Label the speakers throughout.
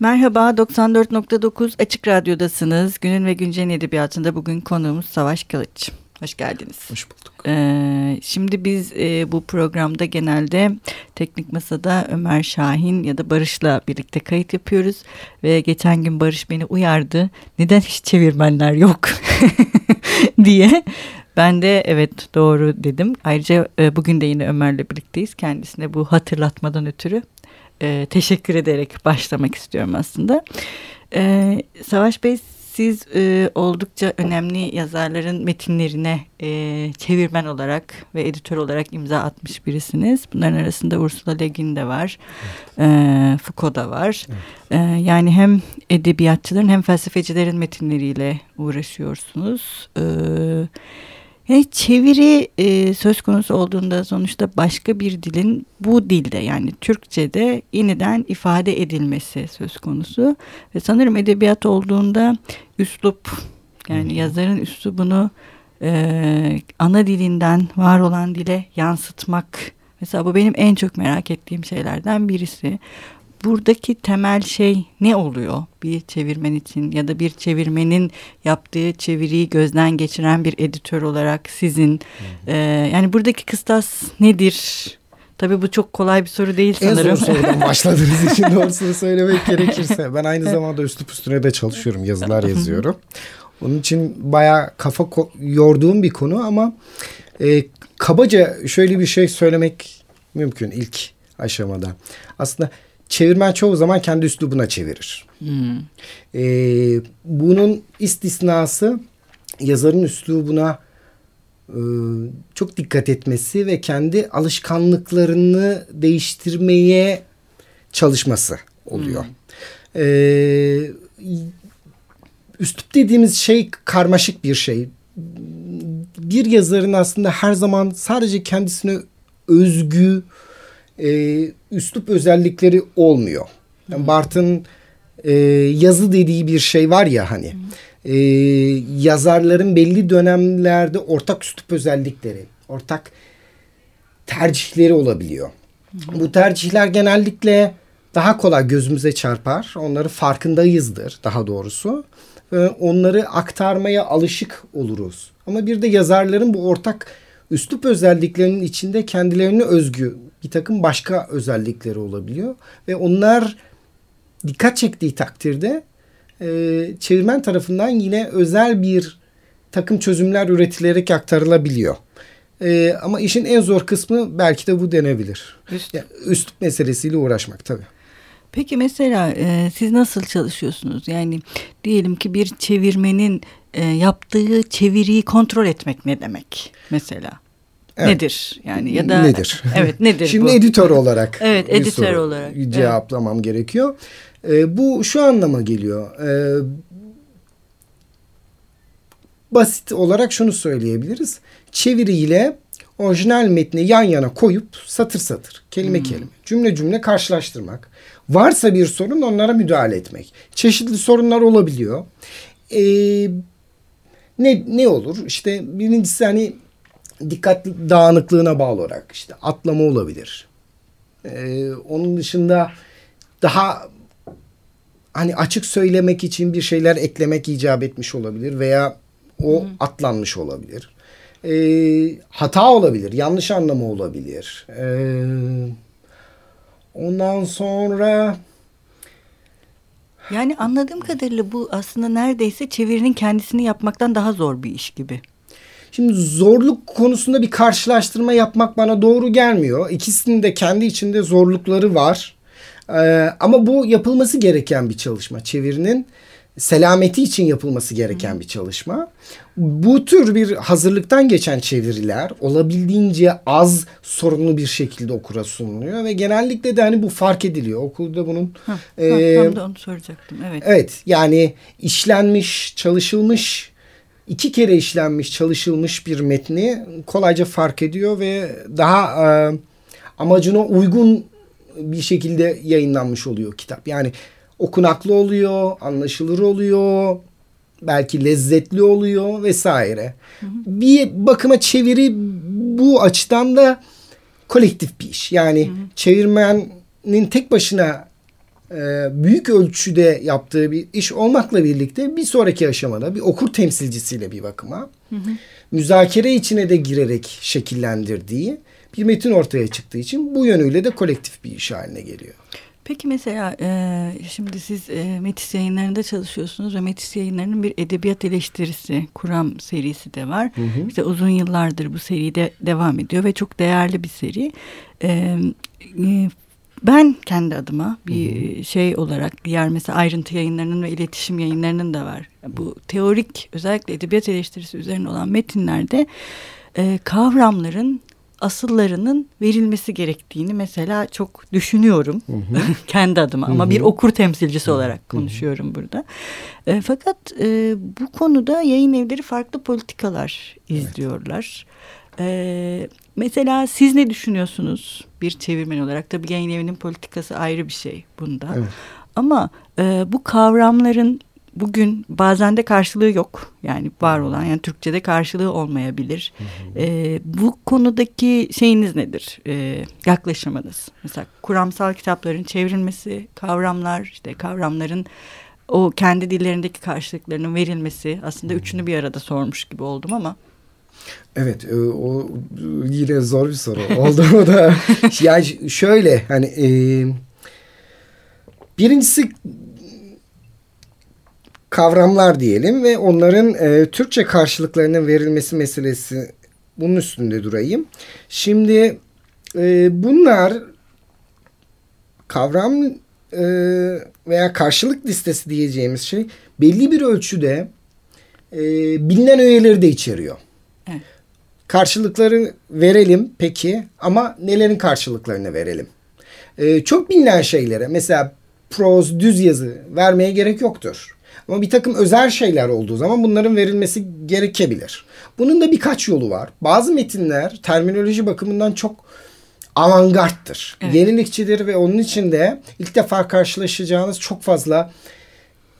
Speaker 1: Merhaba, 94.9 Açık Radyo'dasınız. Günün ve Güncel'in edebiyatında bugün konuğumuz Savaş Kılıç. Hoş geldiniz.
Speaker 2: Hoş bulduk.
Speaker 1: Ee, şimdi biz e, bu programda genelde Teknik Masa'da Ömer Şahin ya da Barış'la birlikte kayıt yapıyoruz. Ve geçen gün Barış beni uyardı. Neden hiç çevirmenler yok diye. Ben de evet doğru dedim. Ayrıca e, bugün de yine Ömer'le birlikteyiz. Kendisine bu hatırlatmadan ötürü e, teşekkür ederek başlamak istiyorum aslında. E, Savaş Bey siz e, oldukça önemli yazarların metinlerine e, çevirmen olarak ve editör olarak imza atmış birisiniz. Bunların arasında Ursula Le Guin de var, e, Foucault da var. E, yani hem edebiyatçıların hem felsefecilerin metinleriyle uğraşıyorsunuz. Evet yani çeviri e, söz konusu olduğunda sonuçta başka bir dilin bu dilde yani Türkçe'de yeniden ifade edilmesi söz konusu. Ve sanırım edebiyat olduğunda üslup yani yazarın üslubunu e, ana dilinden var olan dile yansıtmak. Mesela bu benim en çok merak ettiğim şeylerden birisi buradaki temel şey ne oluyor bir çevirmen için ya da bir çevirmenin yaptığı çeviriyi gözden geçiren bir editör olarak sizin e, yani buradaki kıstas nedir? Tabii bu çok kolay bir soru değil sanırım.
Speaker 2: En zor sorudan başladığınız için doğrusunu söylemek gerekirse. Ben aynı zamanda üslup üstüne de çalışıyorum. Yazılar yazıyorum. Onun için bayağı kafa yorduğum bir konu ama e, kabaca şöyle bir şey söylemek mümkün ilk aşamada. Aslında çevirmen çoğu zaman kendi üslubuna çevirir. Hmm. Ee, bunun istisnası yazarın üslubuna e, çok dikkat etmesi ve kendi alışkanlıklarını değiştirmeye çalışması oluyor. Hmm. Ee, üslup dediğimiz şey karmaşık bir şey. Bir yazarın aslında her zaman sadece kendisine özgü e, üslup özellikleri olmuyor. Yani Bart'ın e, yazı dediği bir şey var ya hani. E, yazarların belli dönemlerde ortak üslup özellikleri, ortak tercihleri olabiliyor. Bu tercihler genellikle daha kolay gözümüze çarpar. Onları farkındayızdır daha doğrusu. Ve onları aktarmaya alışık oluruz. Ama bir de yazarların bu ortak üslup özelliklerinin içinde kendilerine özgü bir takım başka özellikleri olabiliyor. Ve onlar dikkat çektiği takdirde e, çevirmen tarafından yine özel bir takım çözümler üretilerek aktarılabiliyor. E, ama işin en zor kısmı belki de bu denebilir. Üst. Yani üslup meselesiyle uğraşmak tabii.
Speaker 1: Peki mesela e, siz nasıl çalışıyorsunuz? Yani diyelim ki bir çevirmenin e, yaptığı çeviriyi kontrol etmek ne demek mesela? Evet. Nedir yani ya da
Speaker 2: nedir?
Speaker 1: Evet nedir
Speaker 2: Şimdi bu? editör olarak
Speaker 1: Evet editör olarak
Speaker 2: cevaplamam evet. gerekiyor. E, bu şu anlama geliyor. E, basit olarak şunu söyleyebiliriz. Çeviriyle orijinal metni yan yana koyup satır satır, kelime hmm. kelime, cümle cümle karşılaştırmak. Varsa bir sorun onlara müdahale etmek. Çeşitli sorunlar olabiliyor. Ee, ne ne olur? İşte birincisi hani dikkat dağınıklığına bağlı olarak işte atlama olabilir. Ee, onun dışında daha hani açık söylemek için bir şeyler eklemek icap etmiş olabilir veya o Hı. atlanmış olabilir. Ee, hata olabilir, yanlış anlamı olabilir. Ee, ondan sonra
Speaker 1: yani anladığım kadarıyla bu aslında neredeyse çevirinin kendisini yapmaktan daha zor bir iş gibi.
Speaker 2: Şimdi zorluk konusunda bir karşılaştırma yapmak bana doğru gelmiyor. İkisinin de kendi içinde zorlukları var. Ee, ama bu yapılması gereken bir çalışma. Çevirinin selameti için yapılması gereken bir çalışma. Bu tür bir hazırlıktan geçen çeviriler olabildiğince az sorunlu bir şekilde okura sunuluyor ve genellikle de hani bu fark ediliyor. Okulda bunun
Speaker 1: ha, e, tam da onu soracaktım. Evet.
Speaker 2: Evet yani işlenmiş, çalışılmış iki kere işlenmiş, çalışılmış bir metni kolayca fark ediyor ve daha e, amacına uygun bir şekilde yayınlanmış oluyor kitap. Yani okunaklı oluyor, anlaşılır oluyor, belki lezzetli oluyor vesaire. Hı hı. Bir bakıma çeviri bu açıdan da kolektif bir iş. Yani hı hı. çevirmenin tek başına büyük ölçüde yaptığı bir iş olmakla birlikte bir sonraki aşamada bir okur temsilcisiyle bir bakıma hı hı. müzakere içine de girerek şekillendirdiği bir metin ortaya çıktığı için bu yönüyle de kolektif bir iş haline geliyor.
Speaker 1: Peki mesela e, şimdi siz e, Metis yayınlarında çalışıyorsunuz ve Metis yayınlarının bir edebiyat eleştirisi kuram serisi de var. Hı hı. İşte uzun yıllardır bu seride devam ediyor ve çok değerli bir seri. E, e, ben kendi adıma bir hı hı. şey olarak diğer mesela ayrıntı yayınlarının ve iletişim yayınlarının da var. Bu teorik özellikle edebiyat eleştirisi üzerine olan metinlerde e, kavramların asıllarının verilmesi gerektiğini mesela çok düşünüyorum hı hı. kendi adıma hı hı. ama bir okur temsilcisi olarak konuşuyorum hı hı. burada. E, fakat e, bu konuda yayın evleri farklı politikalar izliyorlar. Evet. E, mesela siz ne düşünüyorsunuz bir çevirmen olarak? Tabii yayın evinin politikası ayrı bir şey bunda. Evet. Ama e, bu kavramların bugün bazen de karşılığı yok. Yani var olan yani Türkçe'de karşılığı olmayabilir. Hı hı. E, bu konudaki şeyiniz nedir? E, yaklaşımınız. Mesela kuramsal kitapların çevrilmesi, kavramlar, işte kavramların o kendi dillerindeki karşılıklarının verilmesi. Aslında üçünü bir arada sormuş gibi oldum ama.
Speaker 2: Evet e, o yine zor bir soru oldu o da. yani şöyle hani e, birincisi kavramlar diyelim ve onların e, Türkçe karşılıklarının verilmesi meselesi bunun üstünde durayım. Şimdi e, bunlar kavram e, veya karşılık listesi diyeceğimiz şey belli bir ölçüde e, bilinen öğeleri de içeriyor. Karşılıkları verelim peki ama nelerin karşılıklarını verelim? E, çok bilinen şeylere mesela proz, düz yazı vermeye gerek yoktur. Ama bir takım özel şeyler olduğu zaman bunların verilmesi gerekebilir. Bunun da birkaç yolu var. Bazı metinler terminoloji bakımından çok avantgardtır. Evet. Yenilikçidir ve onun içinde ilk defa karşılaşacağınız çok fazla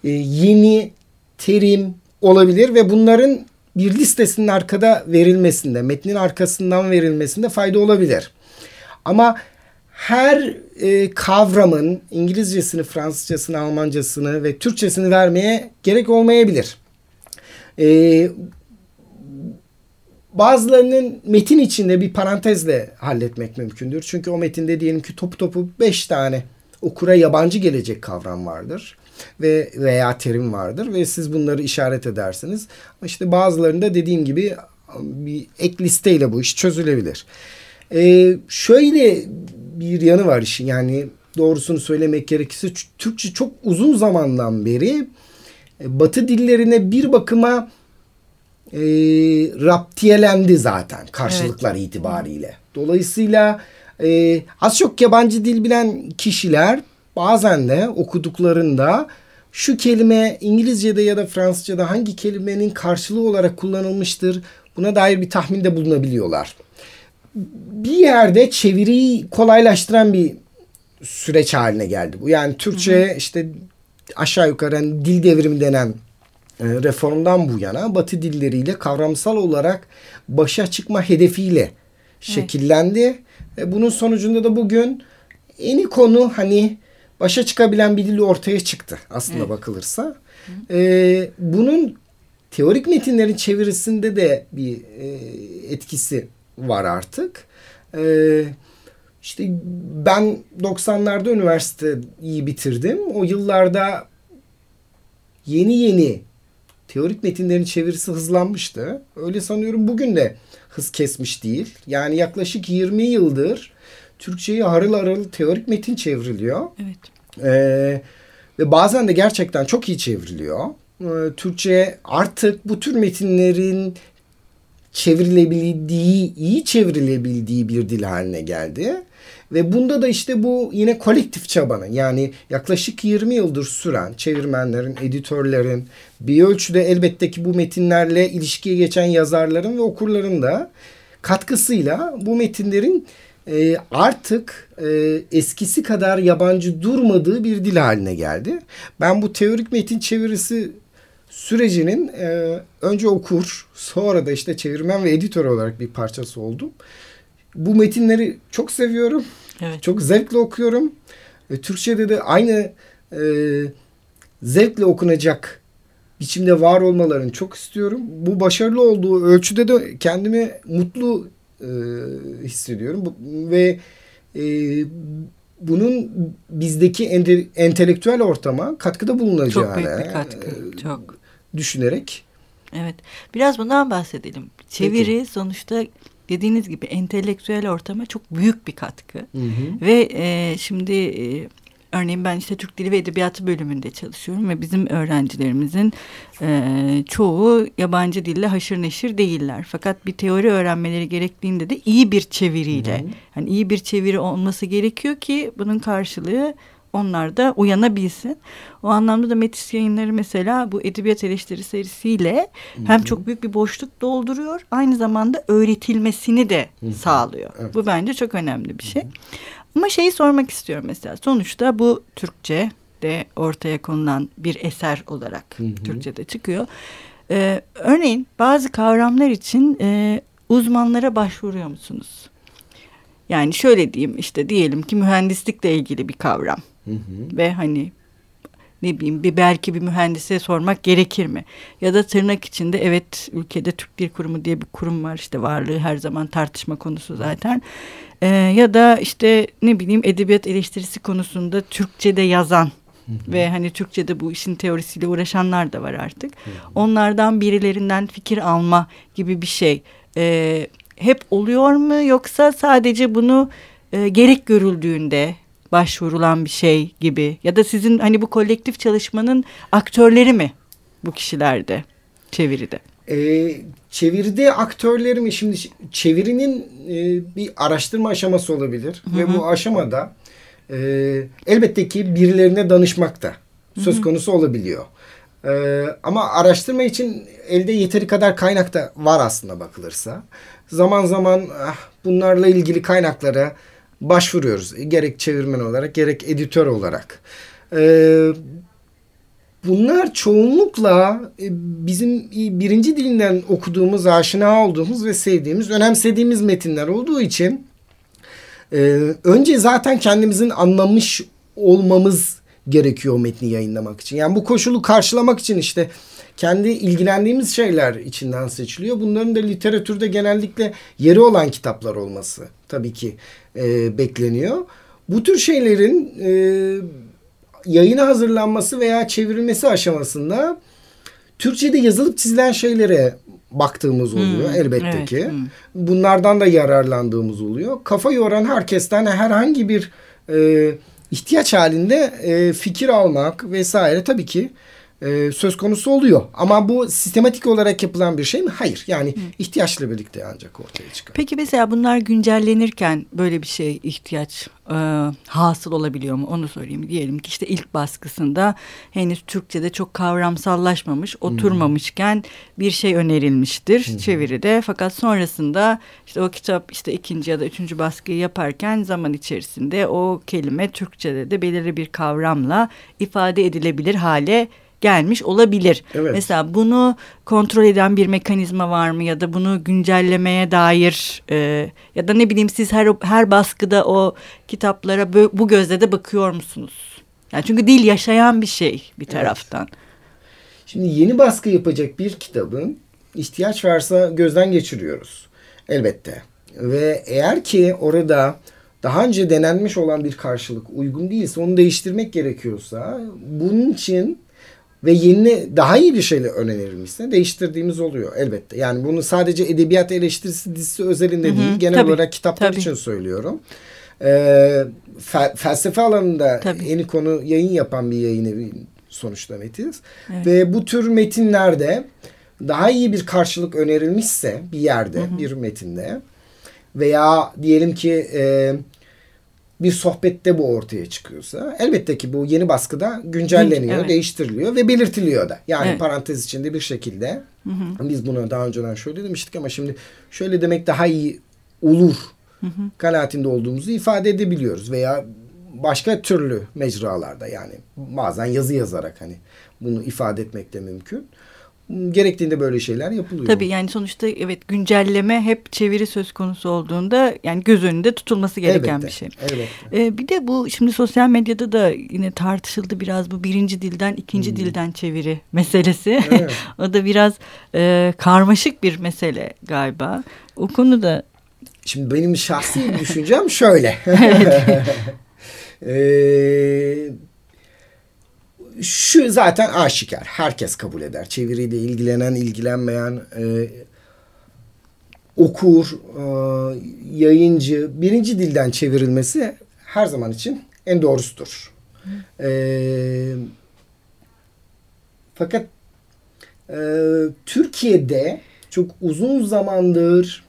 Speaker 2: e, yeni terim olabilir ve bunların bir listesinin arkada verilmesinde, metnin arkasından verilmesinde fayda olabilir. Ama her e, kavramın İngilizcesini, Fransızcasını, Almancasını ve Türkçesini vermeye gerek olmayabilir. E, bazılarının metin içinde bir parantezle halletmek mümkündür. Çünkü o metinde diyelim ki topu topu beş tane okura yabancı gelecek kavram vardır ve veya terim vardır ve siz bunları işaret edersiniz. Ama işte bazılarında dediğim gibi bir ek listeyle bu iş çözülebilir. Ee, şöyle bir yanı var işin yani doğrusunu söylemek gerekirse Türkçe çok uzun zamandan beri e, Batı dillerine bir bakıma e, raptiyelendi zaten karşılıklar evet. itibariyle. Dolayısıyla e, az çok yabancı dil bilen kişiler bazen de okuduklarında şu kelime İngilizce'de ya da Fransızca'da hangi kelimenin karşılığı olarak kullanılmıştır buna dair bir tahminde bulunabiliyorlar bir yerde çeviriyi kolaylaştıran bir süreç haline geldi bu. Yani Türkçe hı hı. işte aşağı yukarı hani dil devrimi denen e, reformdan bu yana Batı dilleriyle kavramsal olarak başa çıkma hedefiyle şekillendi. Evet. Bunun sonucunda da bugün eni konu hani başa çıkabilen bir dil ortaya çıktı aslında evet. bakılırsa. E, bunun teorik metinlerin çevirisinde de bir e, etkisi var artık. Ee, işte ben 90'larda üniversiteyi bitirdim. O yıllarda yeni yeni teorik metinlerin çevirisi hızlanmıştı. Öyle sanıyorum bugün de hız kesmiş değil. Yani yaklaşık 20 yıldır Türkçe'ye harıl harıl teorik metin çevriliyor. Evet. Ee, ve bazen de gerçekten çok iyi çevriliyor. Ee, Türkçe artık bu tür metinlerin çevrilebildiği, iyi çevrilebildiği bir dil haline geldi. Ve bunda da işte bu yine kolektif çabanın yani yaklaşık 20 yıldır süren çevirmenlerin, editörlerin bir ölçüde elbette ki bu metinlerle ilişkiye geçen yazarların ve okurların da katkısıyla bu metinlerin e, artık e, eskisi kadar yabancı durmadığı bir dil haline geldi. Ben bu teorik metin çevirisi sürecinin e, önce okur sonra da işte çevirmen ve editör olarak bir parçası oldum. Bu metinleri çok seviyorum. Evet. Çok zevkle okuyorum. E, Türkçe'de de aynı e, zevkle okunacak biçimde var olmalarını çok istiyorum. Bu başarılı olduğu ölçüde de kendimi mutlu e, hissediyorum. Bu, ve e, bunun bizdeki ente, entelektüel ortama katkıda bulunacağını
Speaker 1: çok büyük bir katkı. E, çok.
Speaker 2: düşünerek.
Speaker 1: Evet. Biraz bundan bahsedelim. Çeviri Peki. sonuçta dediğiniz gibi entelektüel ortama çok büyük bir katkı. Hı hı. Ve e, şimdi e, Örneğin ben işte Türk Dili ve Edebiyatı bölümünde çalışıyorum ve bizim öğrencilerimizin e, çoğu yabancı dille haşır neşir değiller. Fakat bir teori öğrenmeleri gerektiğinde de iyi bir çeviriyle, hmm. yani iyi bir çeviri olması gerekiyor ki bunun karşılığı onlar da uyanabilsin. O anlamda da Metis yayınları mesela bu edebiyat eleştiri serisiyle Hı -hı. hem çok büyük bir boşluk dolduruyor aynı zamanda öğretilmesini de Hı -hı. sağlıyor. Evet. Bu bence çok önemli bir şey. Hı -hı. Ama şeyi sormak istiyorum mesela. Sonuçta bu Türkçe de ortaya konulan bir eser olarak hı hı. Türkçe'de çıkıyor. Ee, örneğin bazı kavramlar için e, uzmanlara başvuruyor musunuz? Yani şöyle diyeyim işte diyelim ki mühendislikle ilgili bir kavram. Hı hı. Ve hani ne bileyim bir belki bir mühendise sormak gerekir mi? Ya da tırnak içinde evet ülkede Türk Dil Kurumu diye bir kurum var işte varlığı her zaman tartışma konusu zaten. Ee, ya da işte ne bileyim edebiyat eleştirisi konusunda Türkçe'de yazan ve hani Türkçe'de bu işin teorisiyle uğraşanlar da var artık. Onlardan birilerinden fikir alma gibi bir şey ee, hep oluyor mu yoksa sadece bunu e, gerek görüldüğünde başvurulan bir şey gibi ya da sizin hani bu kolektif çalışmanın aktörleri mi bu kişilerde çeviride?
Speaker 2: Ee, çeviride aktörleri mi şimdi çevirinin e, bir araştırma aşaması olabilir Hı -hı. ve bu aşamada e, elbette ki birilerine danışmak da söz Hı -hı. konusu olabiliyor. Ee, ama araştırma için elde yeteri kadar kaynak da var aslında bakılırsa. Zaman zaman ah, bunlarla ilgili kaynaklara başvuruyoruz. Gerek çevirmen olarak gerek editör olarak. Ee, bunlar çoğunlukla e, bizim birinci dilinden okuduğumuz, aşina olduğumuz ve sevdiğimiz, önemsediğimiz metinler olduğu için e, önce zaten kendimizin anlamış olmamız gerekiyor metni yayınlamak için. Yani bu koşulu karşılamak için işte kendi ilgilendiğimiz şeyler içinden seçiliyor. Bunların da literatürde genellikle yeri olan kitaplar olması tabii ki e, bekleniyor. Bu tür şeylerin e, yayına hazırlanması veya çevrilmesi aşamasında Türkçe'de yazılıp çizilen şeylere baktığımız oluyor hmm, elbette evet, ki. Hmm. Bunlardan da yararlandığımız oluyor. Kafa yoran herkesten herhangi bir e, ihtiyaç halinde e, fikir almak vesaire tabii ki e, söz konusu oluyor. Ama bu sistematik olarak yapılan bir şey mi? Hayır. Yani Hı. ihtiyaçla birlikte ancak ortaya çıkar.
Speaker 1: Peki mesela bunlar güncellenirken böyle bir şey ihtiyaç e, hasıl olabiliyor mu? Onu sorayım. Diyelim ki işte ilk baskısında henüz Türkçe'de çok kavramsallaşmamış, oturmamışken Hı. bir şey önerilmiştir Hı. çeviride. Fakat sonrasında işte o kitap işte ikinci ya da üçüncü baskıyı yaparken zaman içerisinde o kelime Türkçe'de de belirli bir kavramla ifade edilebilir hale gelmiş olabilir. Evet. Mesela bunu kontrol eden bir mekanizma var mı ya da bunu güncellemeye dair e, ya da ne bileyim siz her her baskıda o kitaplara bu gözle de bakıyor musunuz? Yani çünkü dil yaşayan bir şey bir taraftan. Evet.
Speaker 2: Şimdi yeni baskı yapacak bir kitabın ihtiyaç varsa gözden geçiriyoruz. Elbette. Ve eğer ki orada daha önce denenmiş olan bir karşılık uygun değilse onu değiştirmek gerekiyorsa bunun için ve yeni daha iyi bir şeyle önerilmişse değiştirdiğimiz oluyor elbette. Yani bunu sadece edebiyat eleştirisi dizisi özelinde Hı -hı, değil genel tabii, olarak kitaplar tabii. için söylüyorum. Ee, fel, felsefe alanında tabii. yeni konu yayın yapan bir yayın evi sonuçta Metiz. Evet. Ve bu tür metinlerde daha iyi bir karşılık önerilmişse bir yerde Hı -hı. bir metinde veya diyelim ki e, bir sohbette bu ortaya çıkıyorsa elbette ki bu yeni baskıda güncelleniyor, evet. değiştiriliyor ve belirtiliyor da. Yani evet. parantez içinde bir şekilde hı hı. biz bunu daha önceden şöyle demiştik ama şimdi şöyle demek daha iyi olur hı hı. kanaatinde olduğumuzu ifade edebiliyoruz veya başka türlü mecralarda yani bazen yazı yazarak hani bunu ifade etmek de mümkün. Gerektiğinde böyle şeyler yapılıyor.
Speaker 1: Tabii yani sonuçta evet güncelleme hep çeviri söz konusu olduğunda yani göz önünde tutulması gereken
Speaker 2: Elbette,
Speaker 1: bir şey.
Speaker 2: elbette.
Speaker 1: Ee, bir de bu şimdi sosyal medyada da yine tartışıldı biraz bu birinci dilden ikinci
Speaker 2: Hmm.
Speaker 1: dilden çeviri meselesi.
Speaker 2: Evet.
Speaker 1: o da biraz e, karmaşık bir mesele galiba. O konuda
Speaker 2: Şimdi benim şahsi düşüncem şöyle. Ee, şu zaten aşikar. Herkes kabul eder. Çeviriyle ilgilenen, ilgilenmeyen, e, okur, e, yayıncı, birinci dilden çevrilmesi her zaman için en doğrusudur. Ee, fakat e, Türkiye'de çok uzun zamandır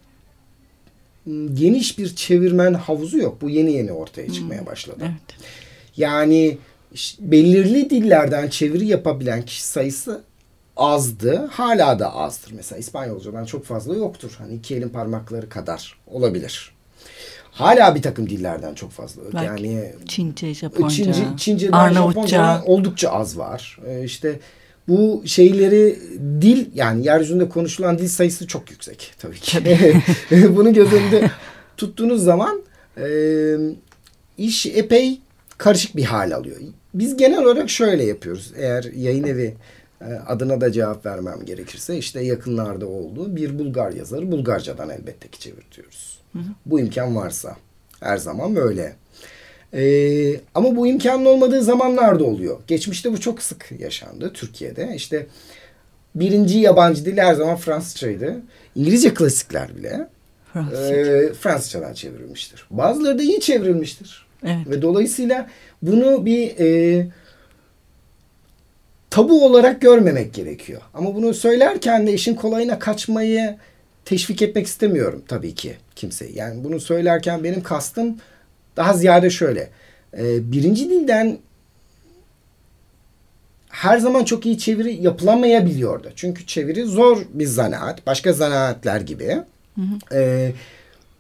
Speaker 2: geniş bir çevirmen havuzu yok. Bu yeni yeni ortaya çıkmaya başladı.
Speaker 1: evet.
Speaker 2: Yani belirli dillerden çeviri yapabilen kişi sayısı azdı. Hala da azdır. Mesela İspanyolcadan çok fazla yoktur. Hani iki elin parmakları kadar olabilir. Hala bir takım dillerden çok fazla.
Speaker 1: Belki
Speaker 2: Yani
Speaker 1: Çince, Japonca,
Speaker 2: Çince, Çince'den,
Speaker 1: Arnavutça.
Speaker 2: Oldukça az var. Ee, işte bu şeyleri dil yani yeryüzünde konuşulan dil sayısı çok yüksek tabii ki. Bunu göz önünde tuttuğunuz zaman e, iş epey karışık bir hal alıyor. Biz genel olarak şöyle yapıyoruz. Eğer yayın evi e, adına da cevap vermem gerekirse işte yakınlarda olduğu bir Bulgar yazarı Bulgarcadan elbette ki çevirtiyoruz. Bu imkan varsa. Her zaman böyle. Ee, ama bu imkanın olmadığı zamanlarda oluyor. Geçmişte bu çok sık yaşandı Türkiye'de. İşte birinci yabancı dil her zaman Fransızcaydı. İngilizce klasikler bile
Speaker 1: Fransız.
Speaker 2: e, Fransızcadan çevrilmiştir. Bazıları da iyi çevrilmiştir.
Speaker 1: Evet.
Speaker 2: Ve dolayısıyla bunu bir e, tabu olarak görmemek gerekiyor. Ama bunu söylerken de işin kolayına kaçmayı teşvik etmek istemiyorum tabii ki kimseyi. Yani bunu söylerken benim kastım daha ziyade şöyle. E, birinci dilden her zaman çok iyi çeviri yapılamayabiliyordu. Çünkü çeviri zor bir zanaat. Başka zanaatler gibi. E,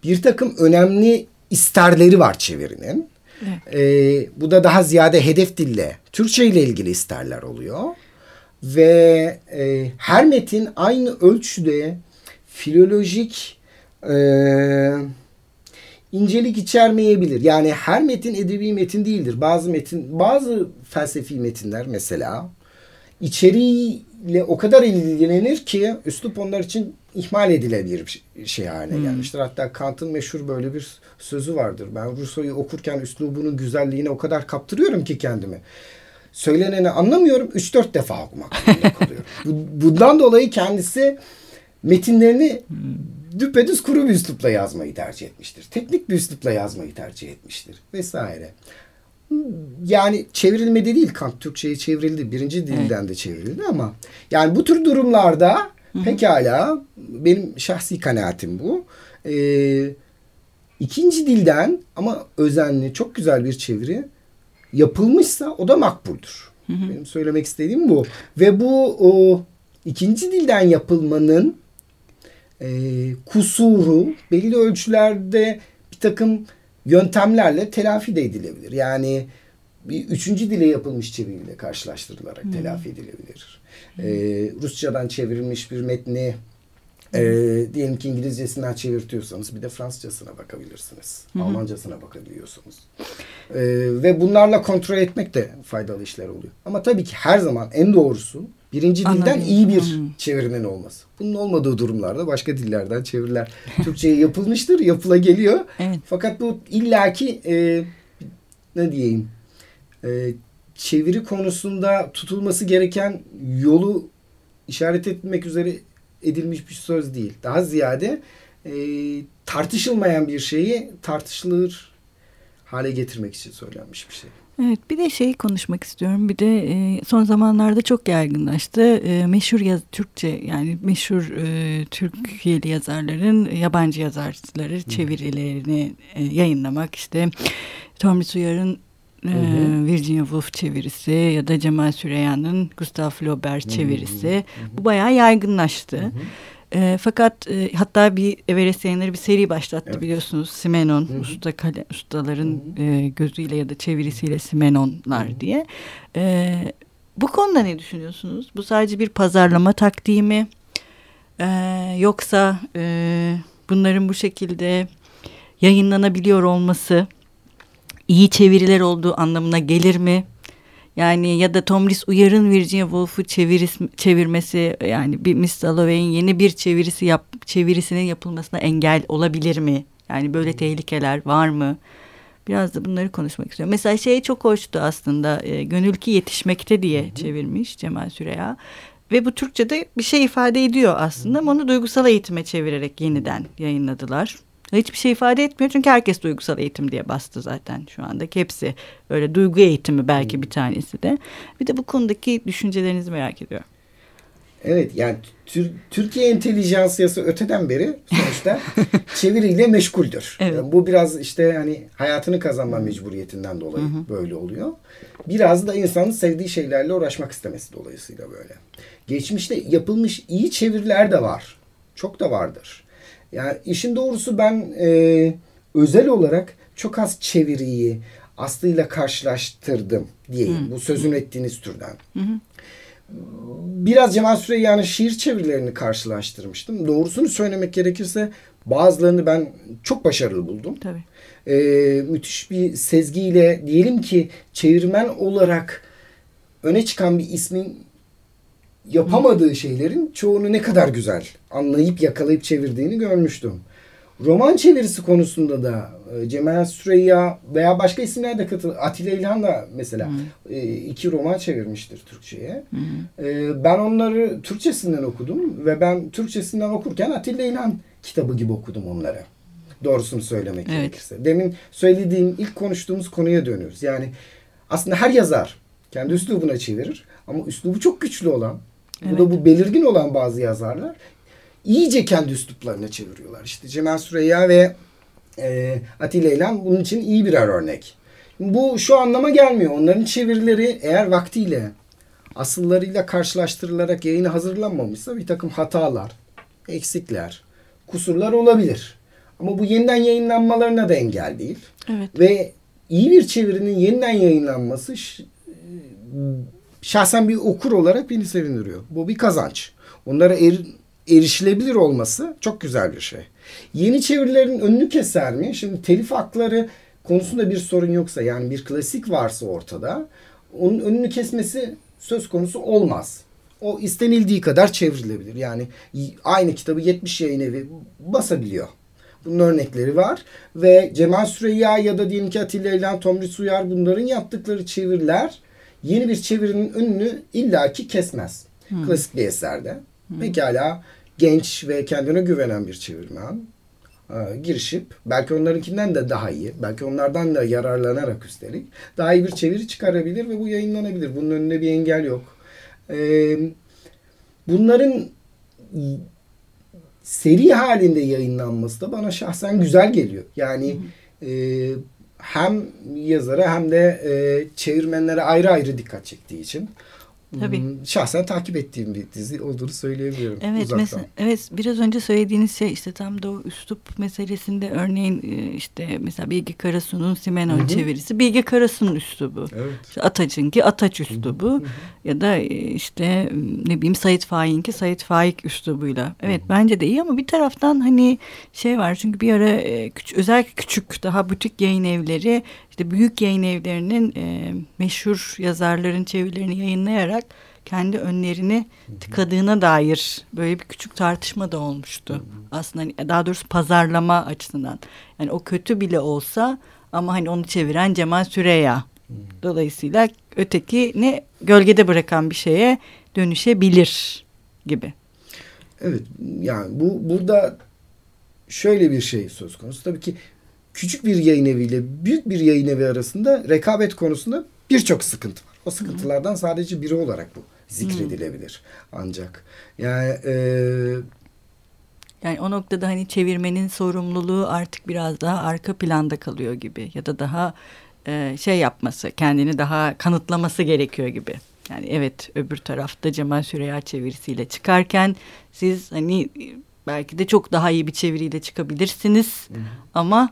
Speaker 2: bir takım önemli isterleri var çevirinin.
Speaker 1: Evet.
Speaker 2: E, bu da daha ziyade hedef dille, Türkçe ile ilgili isterler oluyor. Ve e, her metin aynı ölçüde filolojik e, incelik içermeyebilir. Yani her metin edebi metin değildir. Bazı metin, bazı felsefi metinler mesela içeriğiyle o kadar ilgilenir ki üslup onlar için ihmal edilebilir bir şey haline gelmiştir. Hatta Kant'ın meşhur böyle bir sözü vardır. Ben Rousseau'yu okurken üslubunun güzelliğine o kadar kaptırıyorum ki kendimi. Söyleneni anlamıyorum. 3-4 defa okumak zorunda kalıyorum. Bu- Bundan dolayı kendisi metinlerini düpedüz kuru bir üslupla yazmayı tercih etmiştir. Teknik bir üslupla yazmayı tercih etmiştir. Vesaire. Yani çevrilmedi değil Kant Türkçe'ye çevrildi. Birinci dilden de çevrildi ama yani bu tür durumlarda pekala benim şahsi kanaatim bu. Ee, ikinci dilden ama özenli çok güzel bir çeviri yapılmışsa o da makbuldür. Benim söylemek istediğim bu. Ve bu o, ikinci dilden yapılmanın e, kusuru belli ölçülerde bir takım yöntemlerle telafi de edilebilir. Yani bir üçüncü dile yapılmış çeviriyle karşılaştırılarak telafi edilebilir. E, Rusçadan çevrilmiş bir metni e, diyelim ki İngilizcesinden çevirtiyorsanız bir de Fransızcasına bakabilirsiniz. Almancasına bakabiliyorsunuz. E, ve bunlarla kontrol etmek de faydalı işler oluyor. Ama tabii ki her zaman en doğrusu birinci dilden
Speaker 1: Anladım.
Speaker 2: iyi bir
Speaker 1: Hmm.
Speaker 2: çevirmen olması. Bunun olmadığı durumlarda başka dillerden çeviriler Türkçe'ye yapılmıştır, yapıla geliyor.
Speaker 1: Evet.
Speaker 2: Fakat bu illaki e, ne diyeyim e, çeviri konusunda tutulması gereken yolu işaret etmek üzere edilmiş bir söz değil. Daha ziyade e, tartışılmayan bir şeyi tartışılır hale getirmek için söylenmiş bir şey.
Speaker 1: Evet bir de şeyi konuşmak istiyorum. Bir de e, son zamanlarda çok yaygınlaştı. E, meşhur yaz Türkçe yani meşhur e, Türkiye'li yazarların yabancı yazarları çevirilerini e, yayınlamak. işte Tomris Uyar'ın e,
Speaker 2: hı.
Speaker 1: Virginia Woolf çevirisi ya da Cemal Süreyya'nın Gustav Flaubert çevirisi. Bu bayağı yaygınlaştı. E, fakat e, hatta bir Everest yayınları bir seri başlattı
Speaker 2: Evet.
Speaker 1: biliyorsunuz. Simenon
Speaker 2: Hı hı.
Speaker 1: usta kale, ustaların e, gözüyle ya da çevirisiyle Simenonlar diye. E, Bu konuda ne düşünüyorsunuz? Bu sadece bir pazarlama taktiği mi? Ee, yoksa e, bunların bu şekilde yayınlanabiliyor olması iyi çeviriler olduğu anlamına gelir mi? Yani ya da Tomris Uyar'ın Virginia Woolf'u çevirmesi yani bir Miss Dalloway'in yeni bir çevirisi yap, çevirisinin yapılmasına engel olabilir mi? Yani böyle tehlikeler var mı? Biraz da bunları konuşmak istiyorum. Mesela şey çok hoştu aslında. E, Gönül ki yetişmekte diye Hı-hı. çevirmiş Cemal Süreya. Ve bu Türkçe'de bir şey ifade ediyor aslında ama onu duygusal eğitime çevirerek yeniden yayınladılar. Hiçbir şey ifade etmiyor çünkü herkes duygusal eğitim diye bastı zaten şu andaki hepsi. Öyle duygu eğitimi belki bir tanesi de. Bir de bu konudaki düşüncelerinizi merak ediyorum.
Speaker 2: Evet yani Tür Türkiye entelijansiyası öteden beri sonuçta çeviriyle meşguldür. Evet. Yani bu biraz işte hani hayatını kazanma mecburiyetinden dolayı hı hı. böyle oluyor. Biraz da insanın sevdiği şeylerle uğraşmak istemesi dolayısıyla böyle. Geçmişte yapılmış iyi çeviriler de var. Çok da vardır. Yani işin doğrusu ben e, özel olarak çok az çeviriyi Aslı'yla karşılaştırdım diyeyim. Hı. Bu sözün ettiğiniz türden. Hı hı. Biraz Cemal Süreyya'nın şiir çevirilerini karşılaştırmıştım. Doğrusunu söylemek gerekirse bazılarını ben çok başarılı buldum.
Speaker 1: Tabii.
Speaker 2: Ee, müthiş bir sezgiyle diyelim ki çevirmen olarak öne çıkan bir ismin yapamadığı şeylerin çoğunu ne kadar güzel anlayıp yakalayıp çevirdiğini görmüştüm. Roman çevirisi konusunda da e, Cemal Süreyya veya başka isimler de katıl. Atilla İlhan da mesela Hı. E, iki roman çevirmiştir Türkçe'ye. E, ben onları Türkçesinden okudum ve ben Türkçesinden okurken Atilla İlhan kitabı gibi okudum onları. Doğrusunu söylemek evet. gerekirse. Demin söylediğim ilk konuştuğumuz konuya dönüyoruz. Yani aslında her yazar kendi üslubuna çevirir ama üslubu çok güçlü olan Evet. Bu da bu belirgin olan bazı yazarlar iyice kendi üsluplarına çeviriyorlar. İşte Cemal Süreyya ve e, Atilla İlhan bunun için iyi birer örnek. Bu şu anlama gelmiyor. Onların çevirileri eğer vaktiyle asıllarıyla karşılaştırılarak yayına hazırlanmamışsa bir takım hatalar, eksikler, kusurlar olabilir. Ama bu yeniden yayınlanmalarına da engel değil.
Speaker 1: Evet.
Speaker 2: Ve iyi bir çevirinin yeniden yayınlanması şahsen bir okur olarak beni sevindiriyor. Bu bir kazanç. Onlara er, erişilebilir olması çok güzel bir şey. Yeni çevirilerin önünü keser mi? Şimdi telif hakları konusunda bir sorun yoksa yani bir klasik varsa ortada onun önünü kesmesi söz konusu olmaz. O istenildiği kadar çevrilebilir. Yani aynı kitabı 70 yayın evi basabiliyor. Bunun örnekleri var. Ve Cemal Süreyya ya da diyelim ki Atilla İlhan, Tomris Uyar bunların yaptıkları çeviriler yeni bir çevirinin önünü illaki kesmez. Hmm. Klasik bir eserde. Hmm. Pekala genç ve kendine güvenen bir çevirmen e, girişip belki onlarınkinden de daha iyi, belki onlardan da yararlanarak üstelik daha iyi bir çeviri çıkarabilir ve bu yayınlanabilir. Bunun önünde bir engel yok. E, bunların seri halinde yayınlanması da bana şahsen güzel geliyor. Yani e, hem yazara hem de e, çevirmenlere ayrı ayrı dikkat çektiği için Tabii. Hmm, şahsen takip ettiğim bir dizi olduğunu söyleyebiliyorum.
Speaker 1: Evet, mesela, evet biraz önce söylediğiniz şey işte tam da o üslup meselesinde örneğin e, işte mesela Bilge Karasu'nun Simenon çevirisi Bilge Karasu'nun üslubu. Evet. İşte Ataç'ınki Ataç üslubu Hı-hı. ya da e, işte ne bileyim Sait Faik'inki Sait Faik üslubuyla. Evet Hı-hı. bence de iyi ama bir taraftan hani şey var çünkü bir ara e, küçük, özellikle küçük daha butik yayın evleri işte büyük yayın evlerinin e, meşhur yazarların çevirilerini yayınlayarak kendi önlerini tıkadığına dair böyle bir küçük tartışma da olmuştu. Aslında hani daha doğrusu pazarlama açısından. Yani o kötü bile olsa ama hani onu çeviren Cemal Süreya. Dolayısıyla öteki ne gölgede bırakan bir şeye dönüşebilir gibi.
Speaker 2: Evet yani bu burada şöyle bir şey söz konusu. Tabii ki küçük bir yayın eviyle büyük bir yayın evi arasında rekabet konusunda birçok sıkıntı var. O sıkıntılardan sadece biri olarak bu zikredilebilir. Ancak yani e,
Speaker 1: yani o noktada hani çevirmenin sorumluluğu artık biraz daha arka planda kalıyor gibi ya da daha e, şey yapması, kendini daha kanıtlaması gerekiyor gibi. Yani evet öbür tarafta Cemal Süreya çevirisiyle çıkarken siz hani belki de çok daha iyi bir çeviriyle çıkabilirsiniz. Hı. Ama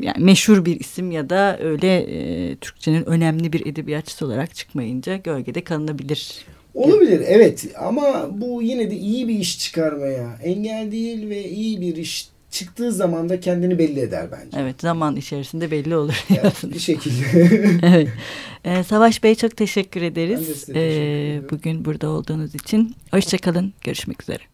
Speaker 1: yani meşhur bir isim ya da öyle e, Türkçenin önemli bir edebiyatçısı olarak çıkmayınca gölgede kalınabilir.
Speaker 2: Olabilir evet ama bu yine de iyi bir iş çıkarmaya engel değil ve iyi bir iş çıktığı zaman da kendini belli eder bence.
Speaker 1: Evet zaman içerisinde belli olur.
Speaker 2: Yani bir şekilde.
Speaker 1: evet. Ee, Savaş Bey çok teşekkür ederiz.
Speaker 2: Ben de size teşekkür
Speaker 1: Ee, bugün burada olduğunuz için. Hoşçakalın. Görüşmek üzere.